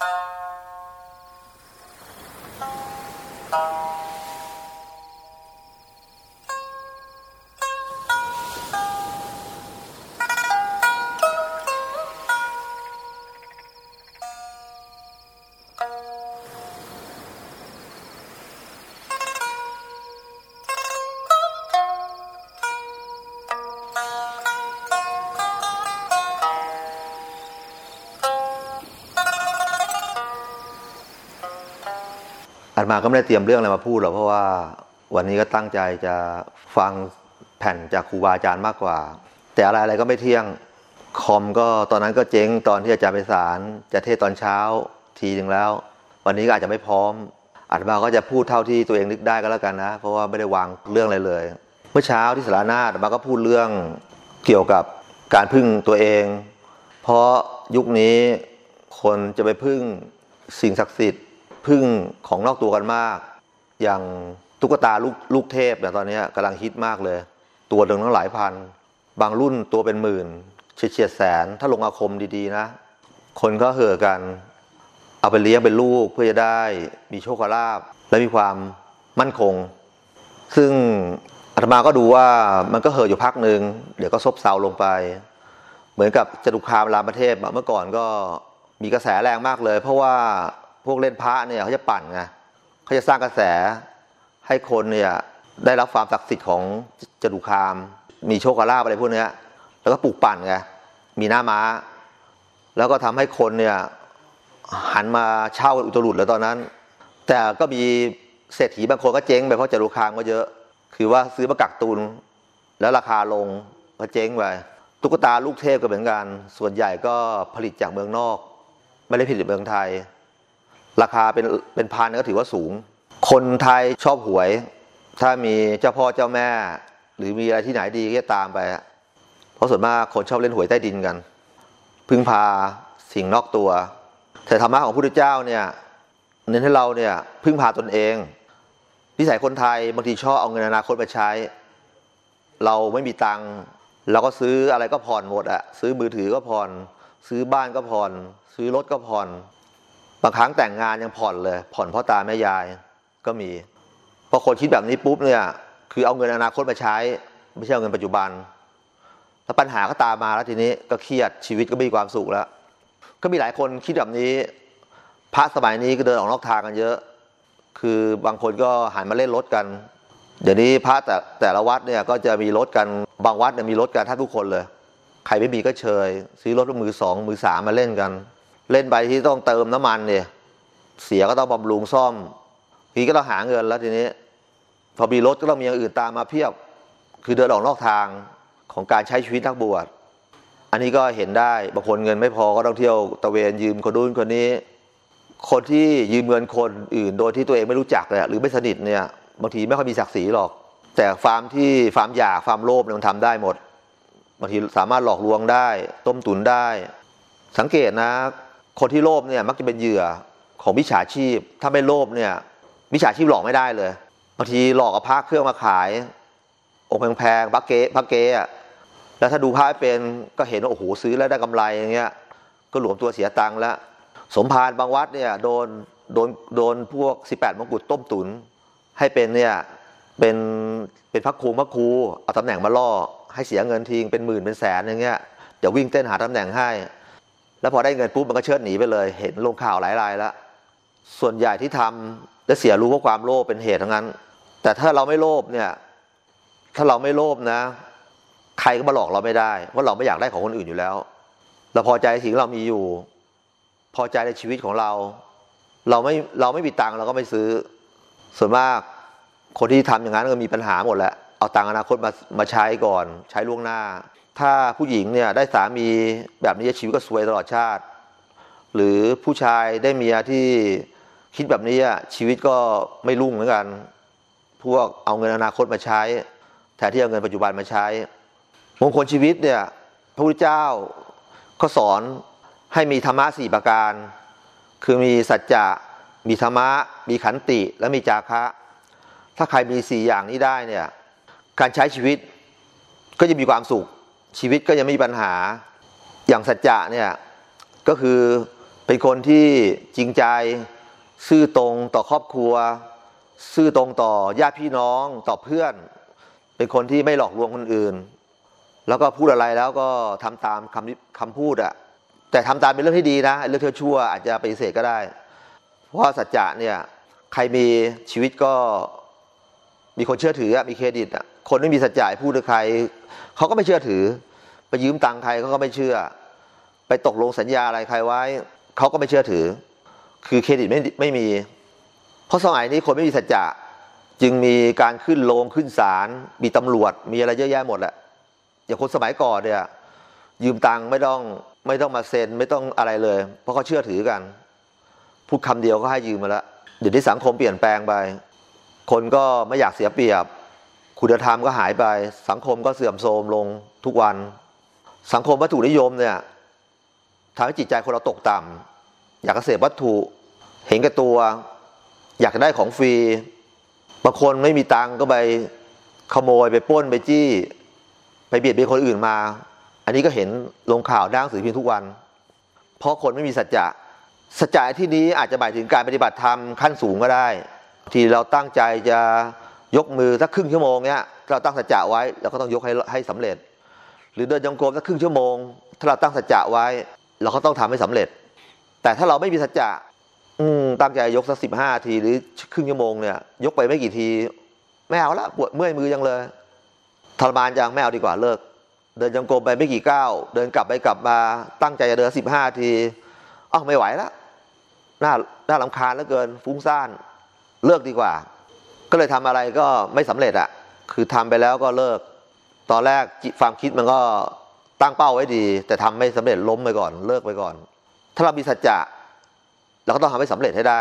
อั มาก็ไม่ได้เตรียมเรื่องอะไรมาพูดหรอกเพราะว่าวันนี้ก็ตั้งใจจะฟังแผ่นจากครูบาอาจารย์มากกว่า แต่อะไรอะไรก็ไม่เที่ยงคอมก็ตอนนั้นก็เจ๊งตอนที่อาจารย์ไปสารจะเทศตอนเช้าทีหนึ่งแล้ว วันนี้ก็อาจจะไม่พร้อมอันมาก็จะพูดเท่าที่ตัวเองนึกได้ก็แล้วกันนะ เพราะว่าไม่ได้วางเรื่องอะไรเลย เมื่อเช้าที่สารนาอันมาก็พูดเรื่องเกี่ยวกับการพึ่งตัวเอง เพราะยุคนี้คนจะไปพึ่งสิ่งศักดิ์สิทธิ์ พึ่งของนอกตัวกันมาก อย่างตุ๊กตาลูกลูกเทพเนี่ยตอนนี้กำลังฮิตมากเลย ตัวหนึ่งตั้งหลายพัน บางรุ่นตัวเป็นหมื่นเฉียดแสน ถ้าลงอาคมดีๆนะ คนก็เห่อกัน เอาไปเลี้ยงเป็นลูกเพื่อจะได้มีโชคลาภและมีความมั่นคง ซึ่งอาตมาก็ดูว่ามันก็เห่ออยู่พักหนึ่งเดี๋ยวก็ซบเซาลงไป เหมือนกับจตุคามรามประเทศเมื่อก่อนก็มีกระแสแรงมากเลย เพราะว่า พวกเล่นพระเนี่ยเขาจะปั่นไงเขาจะสร้างกระแสให้คนเนี่ยได้รับความศักดิ์สิทธิ์ของจตุคาม มีโชคลาภอะไรพวกเนี้ยแล้วก็ปลูกปั่นไงมีหน้าม้า แล้วก็ทำให้คนเนี่ยหันมาเช่าอุตรุดแล้วตอนนั้น แต่ก็มีเศรษฐีบางคนก็เจ๊งไปเพราะจตุคามก็เยอะ คือว่าซื้อมากักตุน แล้วราคาลงก็เจ๊งไปตุ๊กตาลูกเทพก็เหมือนกัน ส่วนใหญ่ก็ผลิตจากเมืองนอก ไม่ได้ผลิตในเมืองไทย ราคาเป็นเป็นพันก็ถือว่าสูง คนไทยชอบหวย ถ้ามีเจ้าพ่อเจ้าแม่ หรือมีอะไรที่ไหนดีก็ตามไป เพราะส่วนมากคนชอบเล่นหวยใต้ดินกัน พึ่งพาสิ่งนอกตัว แต่ธรรมะของพระพุทธเจ้าเนี่ยเน้นให้เราเนี่ยพึ่งพาตนเองนิสัยคนไทยบางทีชอบเอาเงินอนาคตมาใช้ เราไม่มีตังค์เราก็ซื้ออะไรก็ผ่อนหมดอะซื้อมือถือก็ผ่อน ซื้อบ้านก็ผ่อน ซื้อรถก็ผ่อนางครั้งแต่งงานยังผ่อนเลย ผ่อนพ่อตาแม่ยายก็มีพอคนคิดแบบนี้ปุ๊บเนี่ย คือเอาเงินอนาคตมาใช้ ไม่ใช่เอาเงินปัจจุบัน แล้วปัญหาก็ตามมาแล้วทีนี้ก็เครียดชีวิตก็ไม่มีความสุขแล้ว ก็มีหลายคนคิดแบบนี้ พระสมัยนี้ก็เดินออกนอกทางกันเยอะ คือบางคนก็หันมาเล่นรถกัน เดี๋ยวนี้พระแต่แต่ละวัดเนี่ยก็จะมีรถกันบางวัดเนี่ยมีรถกันแทบทุกคนเลย ใครไม่มีก็เชยซื้อรถมือสองมือสามมาเล่นกัน เล่นไปที่ต้องเติมน้ำมันเนี่ยเสียก็ต้องบำรุงซ่อมทีก็ต้องหาเงินแล้วทีนี้ พอมีรถก็ต้องมีอย่างอื่นตามมาเพียบ คือเดินออกนอกทางของการใช้ชีวิตนักบวชอันนี้ก็เห็นได้บางคนเงินไม่พอก็ต้องเที่ยวตะเวนยืมคนนู้นคนนี้ คนที่ยืมเงินคนอื่น โดยที่ตัวเองไม่รู้จักเนี่ยหรือไม่สนิทเนี่ยบางทีไม่ค่อยมีศักดิ์ศรีหรอก แต่ฟาร์มที่ฟาร์มอยากฟาร์มโลภเนี่ยมันทำได้หมดบางทีสามารถหลอกลวงได้ ต้มตุนได้ สังเกตนะ คนที่โลภเนี่ยมักจะเป็นเหยื่อของมิจฉาชีพ ถ้าไม่โลภเนี่ยมิจฉาชีพหลอกไม่ได้เลยบางทีหลอกเอาพระเครื่องมาขายองค์แพงๆพระเก๊พระเก๊อะแล้วถ้าดูพระเป็นก็เห็นว่าโอ้โหซื้อแล้วได้กำไรอย่างเงี้ย ก็หลวมตัวเสียตังค์แล้ว สมภารบางวัดเนี่ยโดนโดนโดนพวก 18มงกุฎต้มตุน ให้เป็นเนี่ยเป็นเป็นพระครูพระครูเอาตำแหน่งมาล่อให้เสียเงินทิ้งเป็นหมื่นเป็นแสนอย่างเงี้ยเดี๋ยววิ่งเต้นหาตำแหน่งให้ แล้วพอได้เงินปุ๊บมันก็เชิดหนีไปเลย เห็นลงข่าวหลายรายแล้ว ส่วนใหญ่ที่ทำและเสียรู้ว่าะความโลภเป็นเหตุทั้งนั้น แต่ถ้าเราไม่โลภเนี่ย ถ้าเราไม่โลภนะ ใครก็มาหลอกเราไม่ได้เพราะเราไม่อยากได้ของคนอื่นอยู่แล้ว เราพอใจสิ่งเรามีอยู่ พอใจในชีวิตของเรา เราไม่เราไม่มีตังค์เราก็ไม่ซื้อ ส่วนมากคนที่ทำอย่างนั้นก็มีปัญหาหมดแหละเอาตังค์อนาคตมามาใช้ก่อน ใช้ล่วงหน้า ถ้าผู้หญิงเนี่ยได้สามีแบบนี้ชีวิตก็สวยตลอดชาติ หรือผู้ชายได้เมียที่คิดแบบนี้ชีวิตก็ไม่รุ่งเหมือนกัน พวกเอาเงินอนาคตมาใช้แทนที่เอาเงินปัจจุบันมาใช้ มงคลชีวิตเนี่ยพระพุทธเจ้าก็สอนให้มีธรรมะสี่ประการ คือมีสัจจะ มีธรรมะ มีขันติ และมีจาคะ ถ้าใครมีสี่อย่างนี้ได้เนี่ย การใช้ชีวิตก็จะมีความสุข ชีวิตก็จะไม่มีปัญหาอย่างสัจจะเนี่ยก็คือเป็นคนที่จริงใจซื่อตรงต่อครอบครัว ซื่อตรงต่อญาติพี่น้องต่อเพื่อน เป็นคนที่ไม่หลอกลวงคนอื่น แล้วก็พูดอะไรแล้วก็ทำตามคำคำพูดอะแต่ทำตามเป็นเรื่องที่ดีนะเรื่องชั่วอาจจะปฏิเสธก็ได้ เพราะสัจจะเนี่ยใครมีชีวิตก็มีคนเชื่อถือมีเครดิตอะคนไม่มีสัจจะพูดกับใครเขาก็ไม่เชื่อถือ ไปยืมตังค์ใครเขาก็ไม่เชื่อ ไปตกลงสัญญาอะไรใครไว้เขาก็ไม่เชื่อถือ คือเครดิตไม่ไม่มี เพราะสมัยนี้คนไม่มีสัจจะจึงมีการขึ้นโรงขึ้นศาลมีตำรวจมีอะไรเยอะแยะหมดแหละอย่างคนสมัยก่อนเนี่ยยืมตังค์ไม่ต้องไม่ต้องมาเซ็นไม่ต้องอะไรเลย เพราะเขาเชื่อถือกัน พูดคำเดียวก็ให้ยืมมาแล้วเดี๋ยวนี้สังคมเปลี่ยนแปลงไป คนก็ไม่อยากเสียเปรียบ คุณธรรมก็หายไป สังคมก็เสื่อมโทรมลงทุกวัน สังคมวัตถุนิยมเนี่ยทำให้จิตใจคนเราตกต่ำอยากเสพวัตถุเห็นแก่ตัว อยากได้ของฟรีบางคนไม่มีตังก็ไปขโมยไปป้นไปจี้ ไปเบียดเบียนคนอื่นมา อันนี้ก็เห็นลงข่าวด้านสื่อพิมพ์ทุกวัน เพราะคนไม่มีสัจจะสัจจะที่นี้อาจจะหมายถึงการปฏิบัติธรรมขั้นสูงก็ได้ ที่เราตั้งใจจะยกมือสักครึ่งชั่วโมงเนี้ยเราตั้งสัจจะไว้เราก็ต้องยกให้ให้สำเร็จ หรือเดินจงกรมสักครึ่งชั่วโมง ถ้าเราตั้งสัจจะไว้ เราก็ต้องทำให้สำเร็จ แต่ถ้าเราไม่มีสัจจะอืมตั้งใจยกสักสิบห้าทีหรือครึ่งชั่วโมงเนี่ยยกไปไม่กี่ทีไม่เอาละปวดเมื่อยมือยังเลยทรมานยังไม่เอาดีกว่าเลิก เดินจงกรมไปไม่กี่ก้าวเดินกลับไปกลับมาตั้งใจจะเดินสิบห้าทีอ้าวไม่ไหวแล้วน่าน่าลำคาญเหลือเกินฟุ้งซ่านเลิกดีกว่า ก็เลยทำอะไรก็ไม่สำเร็จอะคือทำไปแล้วก็เลิก ตอนแรกความคิดมันก็ตั้งเป้าไว้ดี แต่ทำไม่สำเร็จล้มไปก่อนเลิกไปก่อน ถ้าเรามีสัจจะเราก็ต้องทำให้สำเร็จให้ได้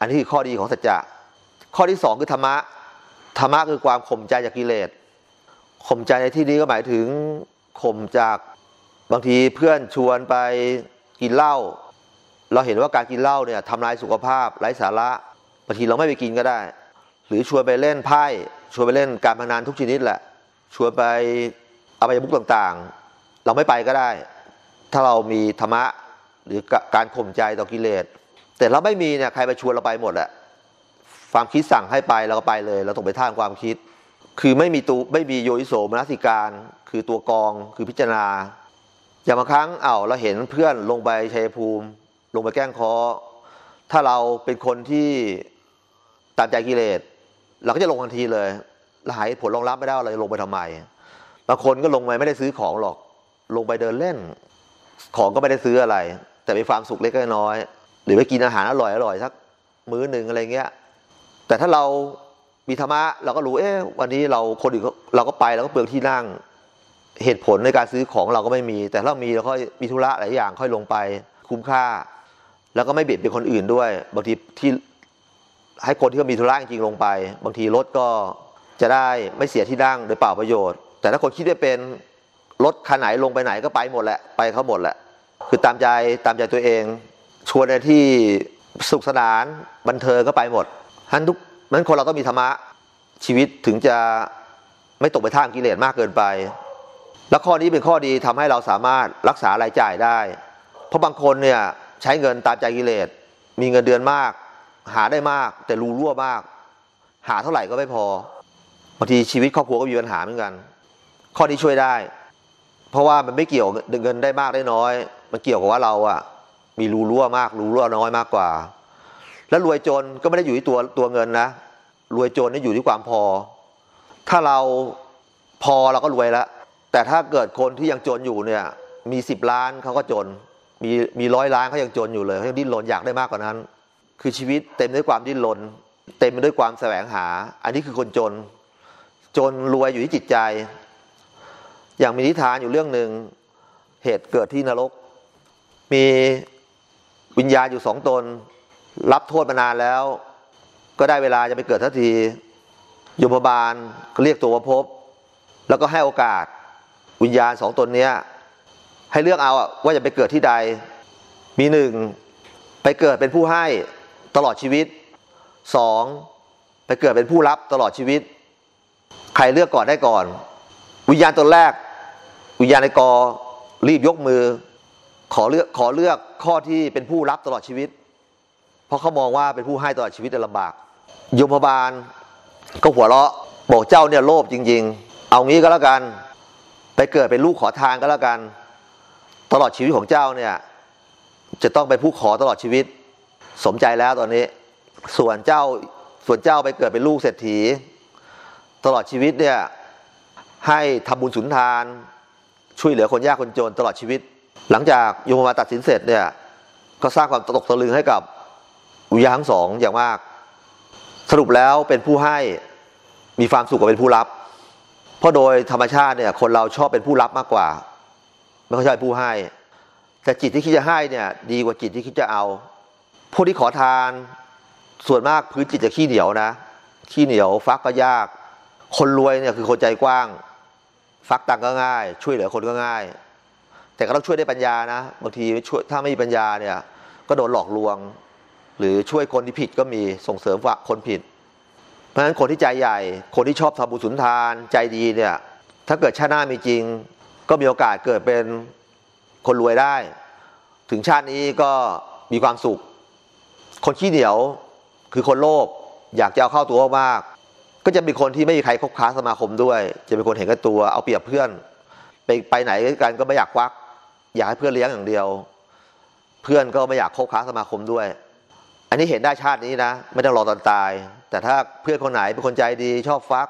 อันนี้คือข้อดีของสัจจะข้อที่สองคือธรรมะธรรมะคือความข่มใจจากกิเลสข่มใจในที่นี้ก็หมายถึงข่มจากบางทีเพื่อนชวนไปกินเหล้าเราเห็นว่าการกินเหล้าเนี่ยทำลายสุขภาพไร้สาระบางทีเราไม่ไปกินก็ได้ หรือชวนไปเล่นไพ่ชวนไปเล่นการพนันทุกชนิดแหละ ชวนไปอบายมุกต่างๆ เราไม่ไปก็ได้ ถ้าเรามีธรรมะหรือการข่มใจต่อกิเลส แต่เราไม่มีเนี่ยใครไปชวนเราไปหมดแหละความคิดสั่งให้ไปเราก็ไปเลย เราต้องไปท่ามความคิด คือไม่มีตูไม่มีโยนิโสมนสิการ คือตัวกองคือพิจารณา อย่างบางครั้งเอ้าเราเห็นเพื่อนลงไปชัยภูมิ ลงไปแกล้งคอถ้าเราเป็นคนที่ตามใจกิเลส เราก็จะลงทันทีเลย หายผลรองรับไม่ได้เราลงไปทำไมบางคนก็ลงไปไม่ได้ซื้อของหรอก ลงไปเดินเล่น ของก็ไม่ได้ซื้ออะไร แต่ไปฟามสุขเล็กน้อย หรือไปกินอาหารอร่อยอร่อยสักมื้อหนึ่งอะไรเงี้ย แต่ถ้าเรามีธรรมะเราก็รู้เอ๊ะวันนี้เราคนอื่นเราก็ไปเราก็เปลืองที่นั่งเหตุผลในการซื้อของเราก็ไม่มี แต่ถ้ามีเราก็มีธุระหลายอย่างค่อยลงไป คุ้มค่า แล้วก็ไม่เบียดเบียนคนอื่นด้วย บางทีที่ให้คนที่เขามีธุระจริงลงไป บางทีรถก็ จะได้ไม่เสียที่นั่งโดยเปล่าประโยชน์ แต่ถ้าคนคิดได้เป็นรถคันไหนลงไปไหนก็ไปหมดแหละไปเขาหมดแหละ คือตามใจตามใจตัวเอง ชวนในที่สุขสนานบันเทิงก็ไปหมดทั้นทุกนั้นคนเราต้องมีธรรมะชีวิตถึงจะไม่ตกไปท่ามกิเลสมากเกินไป แล้วข้อนี้เป็นข้อดีทำให้เราสามารถรักษารายจ่ายได้ เพราะบางคนเนี่ยใช้เงินตามใจกิเลส มีเงินเดือนมาก หาได้มากแต่รูรั่วมาก หาเท่าไหร่ก็ไม่พอางทีชีวิตครอบครัวก็มีปัญหาเหมือนกัน ข้อนี้ช่วยได้ เพราะว่ามันไม่เกี่ยวเงินได้มากได้น้อย มันเกี่ยวกับว่าเราอะมีรูรั่วมากรูรั่วน้อยมากกว่า แล้วรวยจนก็ไม่ได้อยู่ที่ตัวตัวเงินนะรวยจนนี่อยู่ที่ความพอ ถ้าเราพอเราก็รวยแล้ว แต่ถ้าเกิดคนที่ยังจนอยู่เนี่ยมีสิบล้านเขาก็จน มีมีร้อยล้านเขายังจนอยู่เลยเขายังดิ้นรนอยากได้มากกว่านั้น คือชีวิตเต็มด้วยความดิ้นรนเต็มไปด้วยความแสวงหา อันนี้คือคนจน จนรวยอยู่ที่จิตใจ อย่างมีนิทานอยู่เรื่องหนึ่งเหตุเกิดที่นรก มีวิญญาณอยู่สองตน รับโทษมานานแล้ว ก็ได้เวลาจะไปเกิดทันทียมบาลก็เรียกตัวพบ แล้วก็ให้โอกาสวิญญาณสองตนเนี้ยให้เลือกเอาว่าจะไปเกิดที่ใด มีหนึ่งไปเกิดเป็นผู้ให้ตลอดชีวิตสองไปเกิดเป็นผู้รับตลอดชีวิต ใครเลือกก่อนได้ก่อน วิญญาณตนแรก วิญญาณในกอรีบยกมือ ขอเลือกขอเลือกข้อที่เป็นผู้รับตลอดชีวิต เพราะเขามองว่าเป็นผู้ให้ตลอดชีวิตลำบากยมบาลก็หัวเราะบอกเจ้าเนี่ยโลภจริง ๆ เอางี้ก็แล้วกัน ไปเกิดเป็นลูกขอทานก็แล้วกัน ตลอดชีวิตของเจ้าเนี่ยจะต้องเป็นผู้ขอตลอดชีวิต สมใจแล้วตอนนี้ ส่วนเจ้าส่วนเจ้าไปเกิดเป็นลูกเศรษฐี ตลอดชีวิตเนี่ยให้ทำบุญสุนทาน ช่วยเหลือคนยากคนจนตลอดชีวิต หลังจากโยมมาตัดสินเสร็จเนี่ยก็สร้างความตกตะลึงให้กับวิญญาณทั้งสองอย่างมาก สรุปแล้วเป็นผู้ให้มีความสุขกว่าเป็นผู้รับ เพราะโดยธรรมชาติเนี่ยคนเราชอบเป็นผู้รับมากกว่า ไม่ค่อยชอบเป็นผู้ให้ แต่จิตที่คิดจะให้เนี่ยดีกว่าจิตที่คิดจะเอาผู้ที่ขอทานส่วนมากพื้นจิตจะขี้เหนียวนะ ขี้เหนียวฟักก็ยาก คนรวยเนี่ยคือคนใจกว้าง ฟักตังก็ง่าย ช่วยเหลือคนก็ง่าย แต่ก็ต้องช่วยได้ปัญญานะบางทีช่วยถ้าไม่มีปัญญาเนี่ย ก็โดนหลอกลวง หรือช่วยคนที่ผิดก็มีส่งเสริมว่าคนผิด เพราะฉะนั้นคนที่ใจใหญ่ คนที่ชอบทำบุญสุนทานใจดีเนี่ยถ้าเกิดชาติหน้ามีจริง ก็มีโอกาสเกิดเป็นคนรวยได้ ถึงชาตินี้ก็มีความสุข คนขี้เหนียวคือคนโลภอยากจะเอาเข้าตัวมาก ก็จะเป็นคนที่ไม่มีใครคบค้าสมาคมด้วย จะเป็นคนเห็นแก่ตัวเอาเปรียบเพื่อน ไปไปไหนกันก็ไม่อยากควัก อยากให้เพื่อนเลี้ยงอย่างเดียว เพื่อนก็ไม่อยากคบค้าสมาคมด้วย อันนี้เห็นได้ชาตินี้นะ ไม่ต้องรอตอนตาย แต่ถ้าเพื่อนคนไหนเป็นคนใจดีชอบฟัก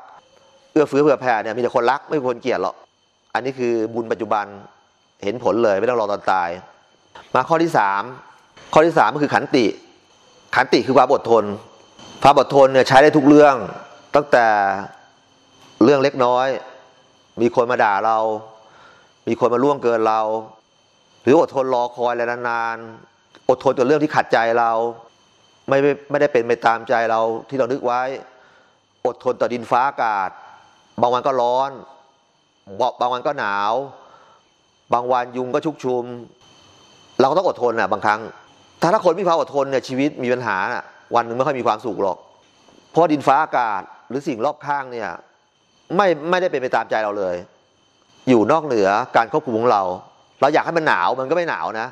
เอื้อเฟื้อเผื่อแผ่เนี่ยมีแต่คนรักไม่มีคนเกลียดหรอกอันนี้คือบุญปัจจุบันเห็นผลเลยไม่ต้องรอตอนตาย มาข้อที่สามข้อที่สามก็คือขันติ ขันติคือความอดทนความอดทนเนี่ยใช้ได้ทุกเรื่อง ตั้งแต่เรื่องเล็กน้อย มีคนมาด่าเรา มีคนมาล่วงเกินเรา หรืออดทนรอคอยอะไรนานๆอดทนกับเรื่องที่ขัดใจเราไม่ไม่ได้เป็นไปตามใจเราที่เรานึกไว้ อดทนต่อดินฟ้าอากาศ บางวันก็ร้อนบางวันก็หนาว บางวันยุงก็ชุกชุม เราก็ต้องอดทนอะบางครั้ง ถ้าถ้าคนไม่มีความอดทนเนี่ยชีวิตมีปัญหาอะวันหนึ่งไม่ค่อยมีความสุขหรอก เพราะดินฟ้าอากาศ หรือสิ่งรอบข้างเนี่ยไม่ไม่ได้เป็นไปตามใจเราเลย อยู่นอกเหนือการควบคุมของเรา เราอยากให้มันหนาวมันก็ไม่หนาวนะ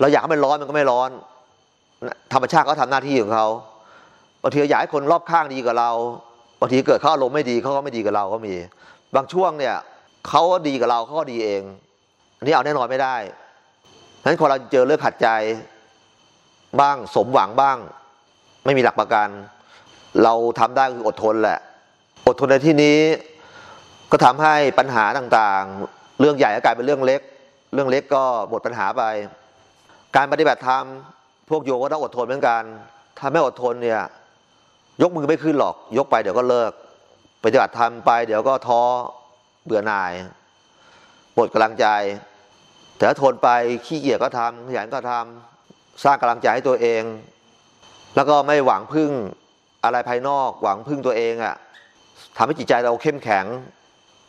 เราอยากให้มันร้อนมันก็ไม่ร้อน ธรรมชาติเขาทาหน้าที่ของเขาบางทีอยากให้คนรอบข้างดีกับเราบางทีเกิดเขาอารมณ์ไม่ดีเขาก็ไม่ดีกับเราก็มี บางช่วงเนี่ยเขาก็ดีกับเราเขาก็ดีเอง อันนี้เอาแน่นอนไม่ได้ฉะนั้นพอเราเจอเรื่องขัดใจบ้างสมหวังบ้าง ไม่มีหลักประกัน เราทำได้คืออดทนแหละ อดทนในที่นี้ก็ทำให้ปัญหาต่างๆ เรื่องใหญ่ก็กลายเป็นเรื่องเล็ก เรื่องเล็กก็หมดปัญหาไป การปฏิบัติธรรมพวกโยก็ต้องอดทนเหมือนกัน ถ้าไม่อดทนเนี่ยยกมือไม่ขึ้นหรอก ยกไปเดี๋ยวก็เลิก ปฏิบัติธรรมไป เดี๋ยวก็ท้อเบื่อหน่ายหมดกำลังใจแต่ถ้าทนไปขี้เกียจก็ทำขยันก็ทำสร้างกำลังใจให้ตัวเอง แล้วก็ไม่หวังพึ่ง อะไรภายนอกหวังพึ่งตัวเองอะ่ะทำให้จิตใจเราเข้มแข็ง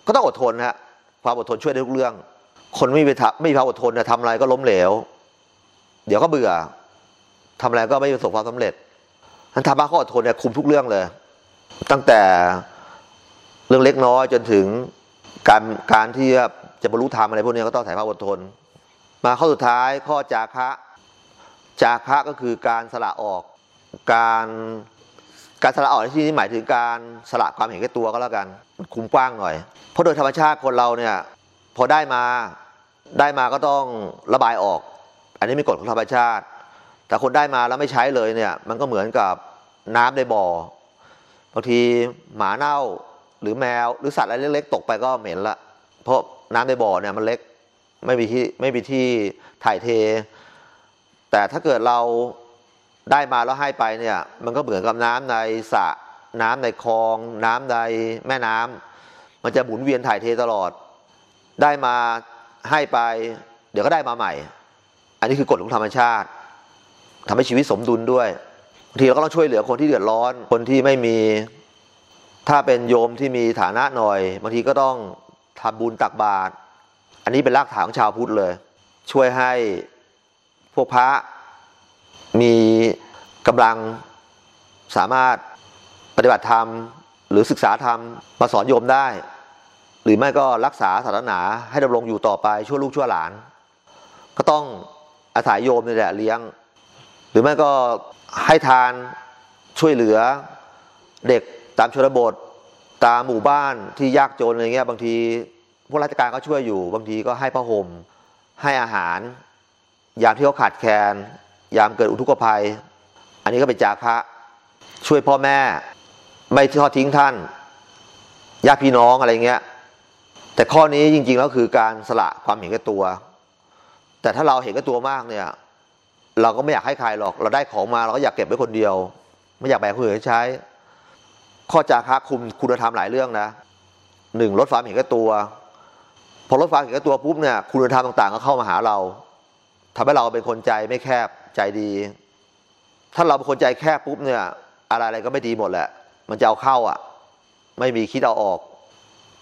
ก็ต้องอดทนฮะความอดทนช่วยได้ทุกเรื่อง คนไม่มีไม่มีความอดทนเนี่ยทำอะไรก็ล้มเหลว เดี๋ยวก็เบื่อทำอะไรก็ไม่ประสบความสำเร็จทันธรรมะข้ออดทนเนี่ยคุมทุกเรื่องเลย ตั้งแต่เรื่องเล็กน้อยจนถึงการการที่จะบรรลุธรรมอะไรพวกนี้ก็ต้องถ่ายภาพอดทน มาข้อสุดท้ายข้อจาคะ จาคะก็คือการสละออกการ การสละออกในที่นี้หมายถึงการสละความเห็นแก่ตัวก็แล้วกันคุมกว้างหน่อย เพราะโดยธรรมชาติคนเราเนี่ยพอได้มาได้มาก็ต้องระบายออก อันนี้มีกฎของธรรมชาติ แต่คนได้มาแล้วไม่ใช้เลยเนี่ย มันก็เหมือนกับน้ำในบ่อบางทีหมาเน่าหรือแมวหรือสัตว์อะไรเล็กๆตกไปก็เหม็นละเพราะน้ำในบ่อเนี่ยมันเล็กไม่มีที่ไม่มีที่ถ่ายเท แต่ถ้าเกิดเรา ได้มาแล้วให้ไปเนี่ยมันก็เหมือนกับน้ำในสระน้ำในคลอง น้ำในแม่น้ำมันจะหมุนเวียนถ่ายเทตลอด ได้มาให้ไป เดี๋ยวก็ได้มาใหม่ อันนี้คือกฎของธรรมชาติทำให้ชีวิตสมดุลด้วยบางทีเราก็ต้องช่วยเหลือคนที่เดือดร้อน คนที่ไม่มี ถ้าเป็นโยมที่มีฐานะหน่อยบางทีก็ต้องทำบุญตักบาตรอันนี้เป็นรากฐานของชาวพุทธเลย ช่วยให้พวกพระ มีกำลังสามารถปฏิบัติธรรม หรือศึกษาธรรมมาสอนโยมได้ หรือไม่ก็รักษาศาสนาให้ดำรงอยู่ต่อไปชั่วลูกชั่วหลาน ก็ต้องอาศัยโยมนี่แหละเลี้ยง หรือไม่ก็ให้ทานช่วยเหลือเด็กตามชนบทตามหมู่บ้านที่ยากจนอะไรเงี้ยบางทีพวกราชการก็ช่วยอยู่ บางทีก็ให้ผ้าห่มให้อาหาร ยามที่เขาขาดแคลน ยามเกิดอุทกภัย อันนี้ก็เป็นจาคะช่วยพ่อแม่ ไม่ทอดทิ้งท่านญาติพี่น้องอะไรเงี้ย แต่ข้อนี้จริงๆแล้วคือการสละความเห็นแก่ตัว แต่ถ้าเราเห็นแก่ตัวมากเนี่ย เราก็ไม่อยากให้ใครหรอก เราได้ของมาเราก็อยากเก็บไว้คนเดียว ไม่อยากแบ่งคนอื่นให้ใช้ ข้อจาคะคุมคุณธรรมหลายเรื่องนะหนึ่งลดความเห็นแก่ตัวพอลดความเห็นแก่ตัวปุ๊บเนี่ยคุณธรรมต่างๆ ก็เข้ามาหาเราทำให้เราเป็นคนใจไม่แคบ ใจดี ถ้าเราเป็นคนใจแคบปุ๊บเนี่ย อะไรอะไรก็ไม่ดีหมดแหละ มันจะเอาเข้าอะ ไม่มีคิดเอาออก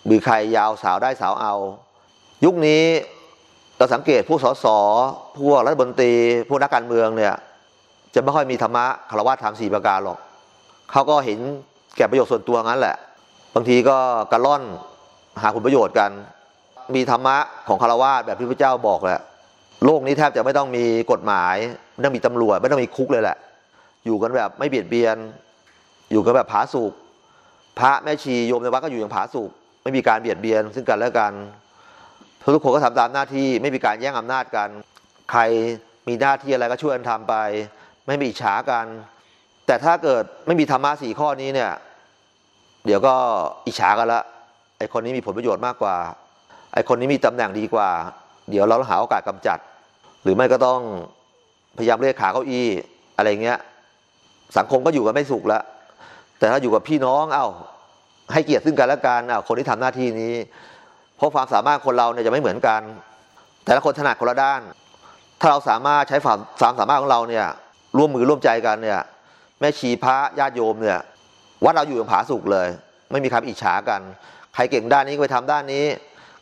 มือใครยาวสาวได้สาวเอา ยุคนี้เราสังเกตผู้สสพวกรัฐมนตรีพวกนักการเมืองเนี่ย จะไม่ค่อยมีธรรมะคารวะธรรมสี่ประการหรอกเขาก็เห็นแก่ประโยชน์ส่วนตัวงั้นแหละ บางทีก็กระล่อนหาผลประโยชน์กัน มีธรรมะของคารวะแบบที่พระเจ้าบอกแหละโลกนี้แทบจะไม่ต้องมีกฎหมาย ไม่ต้องมีตำรวจไม่ต้องมีคุกเลยแหละ อยู่กันแบบไม่เบียดเบียน อยู่กันแบบผาสุกพระแม่ชีโยมในวัดก็อยู่อย่างผาสุกไม่มีการเบียดเบียน ซึ่งกันและกันทุกคนก็ทำตามหน้าที่ไม่มีการแย่งอำนาจกัน ใครมีหน้าที่อะไรก็ช่วยกันทำไป ไม่มีอิจฉากัน แต่ถ้าเกิดไม่มีธรรมะสี่ข้อนี้เนี่ย เดี๋ยวก็อิจฉากันละไอคนนี้มีผลประโยชน์มากกว่า ไอคนนี้มีตำแหน่งดีกว่า เดี๋ยวเราหาโอกาสกำจัด หรือไม่ก็ต้อง พยายามเรียกขาเก้าอี้อะไรเงี้ย สังคมก็อยู่กันไม่สุขล้วแต่ถ้าอยู่กับพี่น้องเอา้าให้เกียรติซึ่งกันและกันเอาคนที่ทำหน้าที่นี้ เพราะความสามารถคนเราเนี่ยจะไม่เหมือนกัน แต่ละคนถนัดคนละด้าน ถ้าเราสามารถใช้ความสามสามารถของเราเนี่ย ร่วมมือร่วมใจกันเนี่ย แม่ชีพระญาติโยมเนี่ยวัดเราอยู่อย่างผาสุกเลย ไม่มีใครอิจฉากัน ใครเก่งด้านนี้ก็ไปทำด้านนี้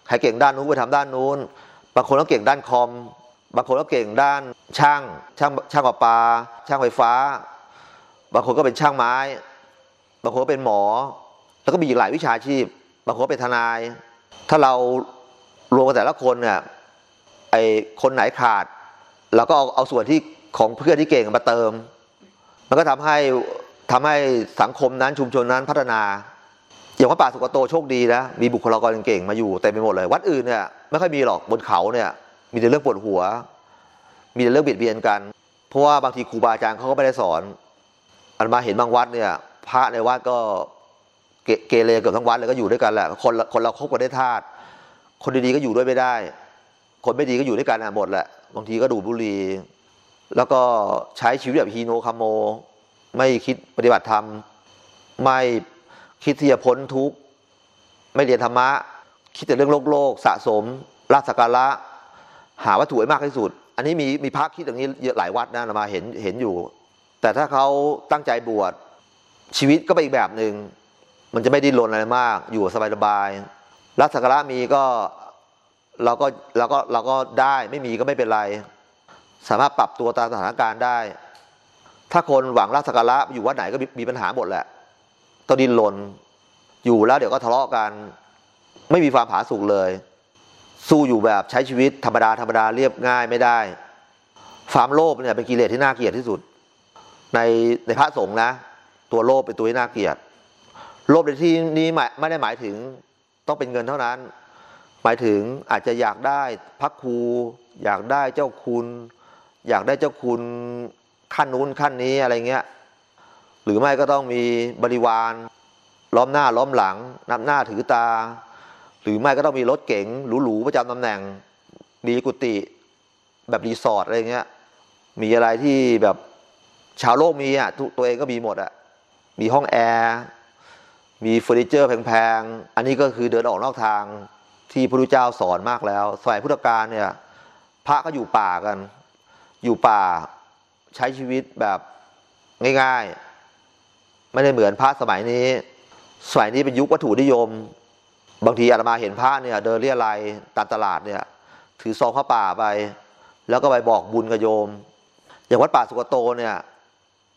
ใครเก่งด้านนู้นไปทำด้านนู้นบางคนก็เก่งด้านคอม บางคนก็เก่งด้านช่าง ช่างช่างประปา ช่างไฟฟ้า บางคนก็เป็นช่างไม้ บางคนก็เป็นหมอ แล้วก็มีอีกหลายวิชาชีพ บางคนก็เป็นทนาย ถ้าเรารวมกันแต่ละคนเนี่ยไอคนไหนขาดเราก็เอาเอาส่วนที่ของเพื่อนที่เก่งมาเติม มันก็ทำให้ทำให้สังคมนั้นชุมชนนั้นพัฒนา อย่างวัดป่าสุกโตโชคดีนะมีบุคลากรเก่งมาอยู่เต็มไปหมดเลย วัดอื่นเนี่ยไม่ค่อยมีหรอกบนเขาเนี่ย มีแต่เรื่องปวดหัว มีแต่เรื่องเบียดเบียนกัน เพราะว่าบางทีครูบาอาจารย์เขาก็ไม่ได้สอน อันมาเห็นบางวัดเนี่ย พระในวัดก็เกเกเรเกือบทั้งวัดเลยก็อยู่ด้วยกันแหละ คนคนเราคบกันได้ธาตุคนดีๆก็อยู่ด้วยไม่ได้ คนไม่ดีก็อยู่ด้วยกันหมดแหละ บางทีก็ดูบุหรี่ แล้วก็ใช้ชีวิตแบบฮีโนคาโม ไม่คิดปฏิบัติธรรม ไม่คิดที่จะพ้นทุกข์ ไม่เรียนธรรมะ คิดแต่เรื่องโลกโลกสะสมลาภสักการะ หาวัตถุให้มากที่สุด อันนี้มีมีพระคิดอย่างนี้เยอะหลายวัดนะมาเห็นเห็นอยู่ แต่ถ้าเขาตั้งใจบวชชีวิตก็เป็นอีกแบบหนึ่งมันจะไม่ดิ้นรนอะไรมาก อยู่สบายๆรักสักการะมีก็เราก็เราก็เราก็ได้ไม่มีก็ไม่เป็นไร สามารถปรับตัวตามสถานการณ์ได้ ถ้าคนหวังรักสักการะอยู่วัดไหนก็มีมีปัญหาหมดแหละต้องดิ้นรนอยู่แล้วเดี๋ยวก็ทะเลาะกัน ไม่มีความผาสุกเลย สู้อยู่แบบใช้ชีวิตธรรมดาธรรมดาเรียบง่ายไม่ได้ความโลภเนี่ยเป็นกิเลสที่น่าเกลียดที่สุด ในในพระสงฆ์นะ ตัวโลภเป็นตัวที่น่าเกลียด โลภในที่นี้หมายไม่ได้หมายถึงต้องเป็นเงินเท่านั้น หมายถึงอาจจะอยากได้พักครู อยากได้เจ้าคุณ อยากได้เจ้าคุณขั้นนู้นขั้นนี้อะไรเงี้ยหรือไม่ก็ต้องมีบริวารล้อมหน้าล้อมหลังนับหน้าถือตา หรือไม่ก็ต้องมีรถเก๋งหรูๆประจำตำแหน่งมีกุฏิแบบรีสอร์ทอะไรเงี้ย มีอะไรที่แบบชาวโลกมีอะตัวเองก็มีหมดอะ มีห้องแอร์มีเฟอร์นิเจอร์แพงๆ อันนี้ก็คือเดินออกนอกทางที่พระพุทธเจ้าสอนมากแล้ว สมัยพุทธกาลเนี่ย พระก็อยู่ป่ากัน อยู่ป่าใช้ชีวิตแบบง่ายๆ ไม่ได้เหมือนพระสมัยนี้ สมัยนี้เป็นยุควัตถุนิยม บางทีอาตมาเห็นพระเนี่ย เดินเรียอะไรยตามตลาดเนี่ย ถือซองผ้าป่าไป แล้วก็ไปบอกบุญกับโยม อย่างวัดป่าสุกโตเนี่ย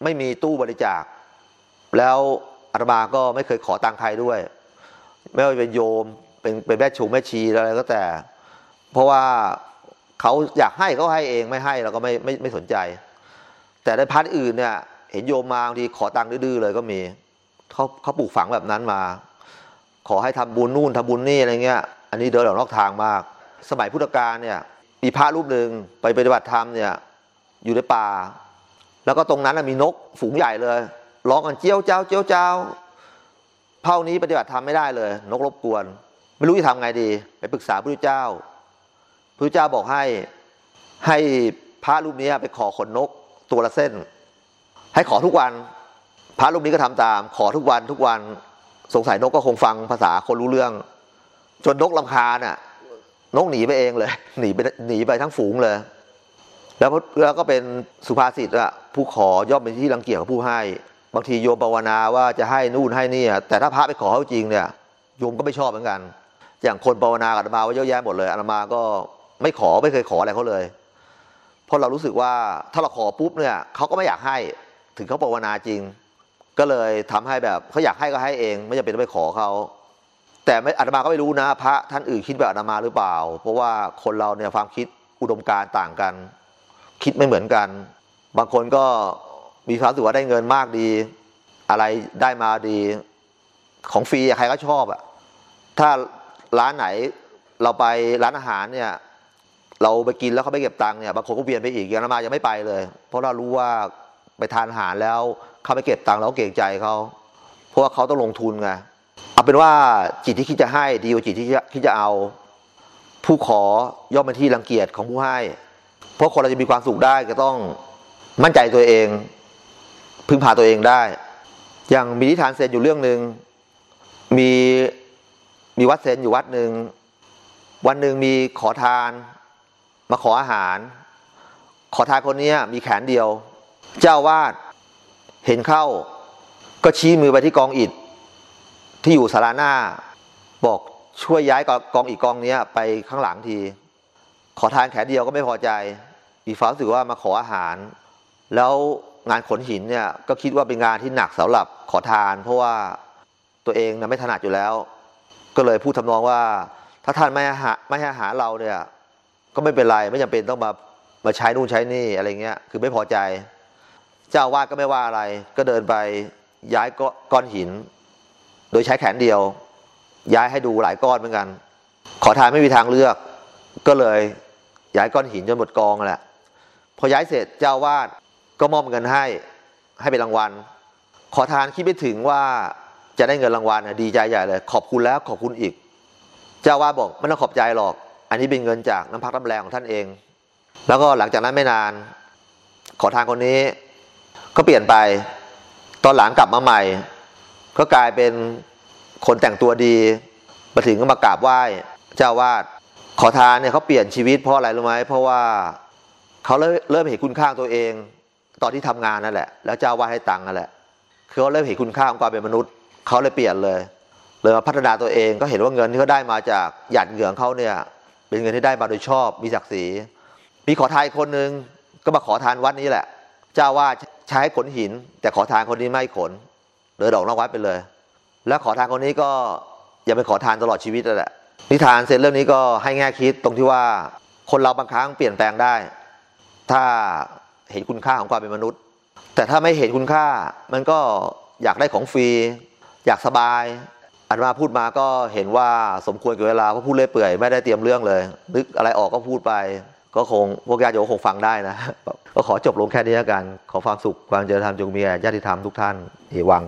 ไม่มีตู้บริจาค แล้วอาตมาก็ไม่เคยขอตังค์ใครด้วย ไม่ว่าเป็นโยมเป็นเป็นแม่ชูแม่ชีอะไรก็แต่ เพราะว่าเขาอยากให้เขาให้เองไม่ให้เราก็ไม่ไม่ไม่สนใจ แต่ในพาร์ทอื่นเนี่ย เห็นโยมมาบางทีขอตังค์ดื้อเลยก็มีเขาเขาปลูกฝังแบบนั้นมา ขอให้ทำบุญนู่นทำบุญนี่อะไรเงี้ย อันนี้เดินออกนอกทางมาก สมัยพุทธกาลเนี่ยมีพระรูปหนึ่งไปปฏิบัติธรรมเนี่ยอยู่ในป่า แล้วก็ตรงนั้นมีนกฝูงใหญ่เลยร้องกันเจียวเจ้าเจียวเจ้าเผ่านี้ปฏิบัติธรรมไม่ได้เลย นกรบกวน ไม่รู้จะทำไงดี ไปปรึกษาพระพุทธเจ้าพระพุทธเจ้าบอกให้ให้พระรูปนี้ไปขอขนนกตัวละเส้น ให้ขอทุกวัน พระรูปนี้ก็ทำตาม ขอทุกวันทุกวัน สงสัยนกก็คงฟังภาษาคนรู้เรื่อง จนนกลำคาญน่ะ นกหนีไปเองเลย หนีไปหนีไปทั้งฝูงเลย แล้วแล้วก็เป็นสุภาษิตอะผู้ขอย่อมเป็นที่รังเกียจของผู้ให้ บางทีโยมภาวนาว่าจะให้นู่นให้นี่แต่ถ้าพระไปขอเขาจริงเนี่ยโยมก็ไม่ชอบเหมือนกัน อย่างคนภาวนากับอาตมาว้เยอะแยะหมดเลยอาตมาก็ไม่ขอไม่เคยขออะไรเขาเลย เพราะเรารู้สึกว่าถ้าเราขอปุ๊บเนี่ยเขาก็ไม่อยากให้ ถึงเขาภาวนาจริง ก็เลยทำให้แบบเขาอยากให้ก็ให้เอง ไม่จำเป็นต้องไปขอเขาแต่ไม่อาตมาก็ไม่รู้นะ พระท่านอื่นคิดแบบอาตมาหรือเปล่า เพราะว่าคนเราเนี่ยความคิดอุดมการต่างกัน คิดไม่เหมือนกัน บางคนก็มีความสึกว่าได้เงินมากดี อะไรได้มาดีของฟรีใครก็ชอบอะถ้าร้านไหนเราไปร้านอาหารเนี่ย เราไปกินแล้วเขาไม่เก็บตังค์เนี่ยบางคนก็เวียนไปอีกอย่างอาตมายังไม่ไปเลย เพราะเรารู้ว่าไปทานอาหารแล้ว เขาไม่เก็บตังค์เราก็เกรงใจเขาเพราะว่าเขาต้องลงทุนไงเอาเป็นว่าจิตที่คิดจะให้ดีกว่าจิตที่จะคิดจะเอา ผู้ขอย่อมเป็นที่รังเกียจของผู้ให้ เพราะคนเราจะมีความสุขได้ก็ต้องมั่นใจตัวเอง พึ่งพาตัวเองได้ อย่างมีนิทานเซนอยู่เรื่องหนึ่งมีมีวัดเซนอยู่วัดหนึ่งวันหนึ่งมีขอทาน มาขออาหาร ขอทานคนนี้มีแขนเดียว เจ้าวาด เห็นเข้า ก็ชี้มือไปที่กองอิฐที่อยู่ศาลาหน้า บอกช่วยย้ายกองอิฐกองนี้ไปข้างหลังที ขอทานแขนเดียวก็ไม่พอใจมีฟ้ารู้สึกว่ามาขออาหาร แล้วงานขนหินเนี่ยก็คิดว่าเป็นงานที่หนักสำหรับขอทาน เพราะว่าตัวเองนะไม่ถนัดอยู่แล้ว ก็เลยพูดทำนองว่า ถ้าท่านไม่ให้หาไม่ให้อาหารเราเนี่ย ก็ไม่เป็นไรไม่จำเป็นต้องมามาใช้นู่นใช้นี่อะไรเงี้ยคือไม่พอใจ เจ้าวาดก็ไม่ว่าอะไร ก็เดินไปย้ายก้อนหิน โดยใช้แขนเดียว ย้ายให้ดูหลายก้อนเหมือนกัน ขอทานไม่มีทางเลือก ก็เลยย้ายก้อนหินจนหมดกองแหละพอย้ายเสร็จเจ้าวาดก็มอบเงินให้ให้เป็นรางวัล ขอทานคิดไม่ถึงว่าจะได้เงินรางวัลดีใจใหญ่เลย ขอบคุณแล้วขอบคุณอีก เจ้าวาดบอกไม่ต้องขอบใจหรอก อันนี้เป็นเงินจากน้ำพักน้ำแรงของท่านเอง แล้วก็หลังจากนั้นไม่นาน ขอทานคนนี้ ก็เปลี่ยนไป ตอนหลังกลับมาใหม่ ก็กลายเป็นคนแต่งตัวดีมาถึงก็มากราบไหว้เจ้าวาดขอทานเนี่ยเขาเปลี่ยนชีวิตเพราะอะไรรู้ไหมเพราะว่าเขาเริ่มเห็นคุณค่าตัวเอง ตอนที่ทำงานนั่นแหละ แล้วเจ้าวาดให้ตังค์นั่นแหละคือเขาเริ่มเห็นคุณค่าของความเป็นมนุษย์เขาเลยเปลี่ยนเลยเลยมาพัฒนาตัวเองก็เห็นว่าเงินที่เขาได้มาจากหยาดเหงื่อเขาเนี่ย เป็นเงินที่ได้มาโดยชอบมีศักดิ์ศรีมีขอทานคนหนึ่งก็มาขอทานวัดนี้แหละ เจ้าว่า ใช้ขนหิน แต่ขอทานคนนี้ไม่ขนเดินอกนอกวัดไปเลย แล้วขอทานคนนี้ก็อย่าไปขอทานตลอดชีวิตนั่นแหละนิทานเสร็จเรื่องนี้ก็ให้แง่คิดตรงที่ว่าคนเราบางครั้งเปลี่ยนแปลงได้ ถ้าเห็นคุณค่าของความเป็นมนุษย์ แต่ถ้าไม่เห็นคุณค่ามันก็อยากได้ของฟรี อยากสบาย อันมาพูดมาก็เห็นว่าสมควรกับเวลาเพราพูดเล่อยเปื่อย ไม่ได้เตรียมเรื่องเลย นึกอะไรออกก็พูดไป ก็คงพวกญาติโยมคงฟังได้นะ ก็ขอจบลงแค่นี้แล้วกัน ขอความสุขความเจริญธรรมจงมีแก่ญาติธรรมทุกท่าน เอวัง